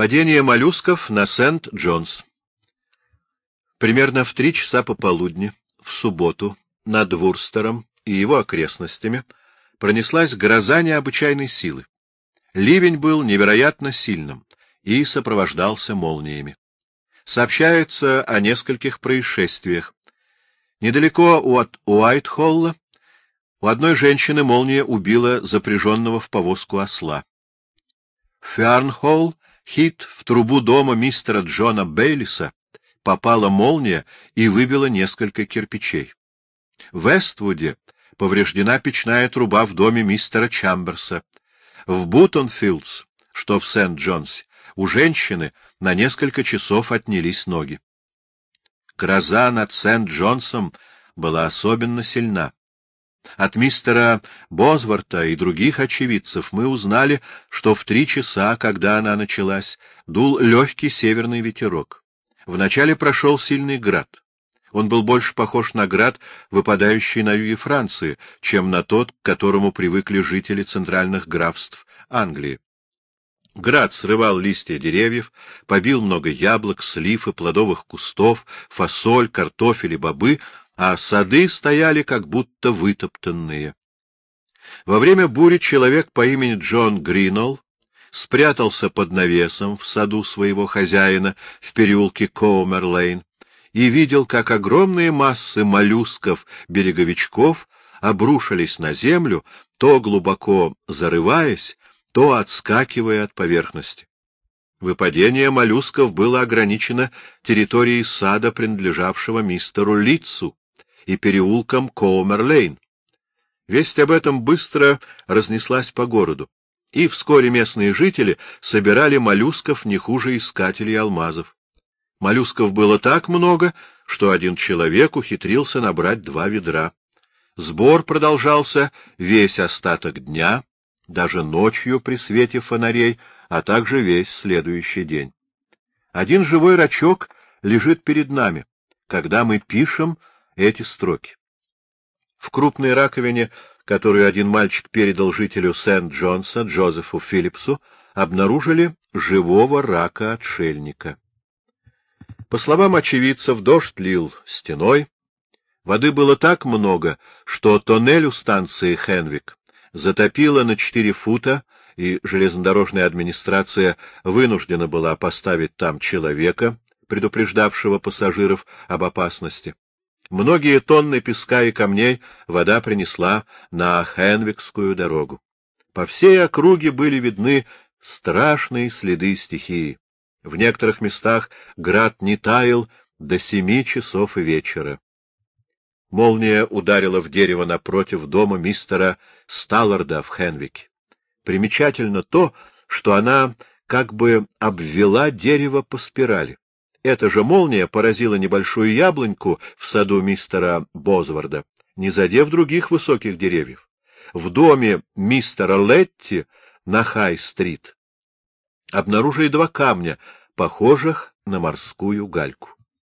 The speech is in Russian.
Падение моллюсков на Сент-Джонс. Примерно в три часа пополудни, в субботу, над Вурстером и его окрестностями пронеслась гроза необычайной силы. Ливень был невероятно сильным и сопровождался молниями. Сообщается о нескольких происшествиях. Недалеко от Уайтхолла у одной женщины молния убила запряженного в повозку осла. Фернхолл Хит в трубу дома мистера Джона Бейлиса попала молния и выбила несколько кирпичей. В Эствуде повреждена печная труба в доме мистера Чамберса. В Бутонфилдс, что в Сент-Джонсе, у женщины на несколько часов отнялись ноги. Гроза над Сент-Джонсом была особенно сильна. От мистера Бозварта и других очевидцев мы узнали, что в три часа, когда она началась, дул легкий северный ветерок. Вначале прошел сильный град. Он был больше похож на град, выпадающий на юге Франции, чем на тот, к которому привыкли жители центральных графств Англии. Град срывал листья деревьев, побил много яблок, слив и плодовых кустов, фасоль, картофель и бобы, а сады стояли как будто вытоптанные. Во время бури человек по имени Джон Гринолл спрятался под навесом в саду своего хозяина в переулке Коумер-Лейн и видел, как огромные массы моллюсков-береговичков обрушились на землю, то глубоко зарываясь, то отскакивая от поверхности. Выпадение моллюсков было ограничено территорией сада, принадлежавшего мистеру Лицу, и переулком Коумер-Лейн. Весть об этом быстро разнеслась по городу, и вскоре местные жители собирали моллюсков не хуже искателей алмазов. Моллюсков было так много, что один человек ухитрился набрать два ведра. Сбор продолжался весь остаток дня, даже ночью при свете фонарей, а также весь следующий день. Один живой рачок лежит перед нами. Когда мы пишем, эти строки. В крупной раковине, которую один мальчик передал жителю Сент-Джонса, Джозефу Филлипсу, обнаружили живого рака-отшельника. По словам очевидцев, дождь лил стеной. Воды было так много, что тоннель у станции Хенвик затопило на четыре фута, и железнодорожная администрация вынуждена была поставить там человека, предупреждавшего пассажиров об опасности. Многие тонны песка и камней вода принесла на Хенвикскую дорогу. По всей округе были видны страшные следы стихии. В некоторых местах град не таял до семи часов вечера. Молния ударила в дерево напротив дома мистера Сталларда в Хенвике. Примечательно то, что она как бы обвела дерево по спирали. Эта же молния поразила небольшую яблоньку в саду мистера Бозварда, не задев других высоких деревьев. В доме мистера Летти на Хай-стрит обнаружили два камня, похожих на морскую гальку.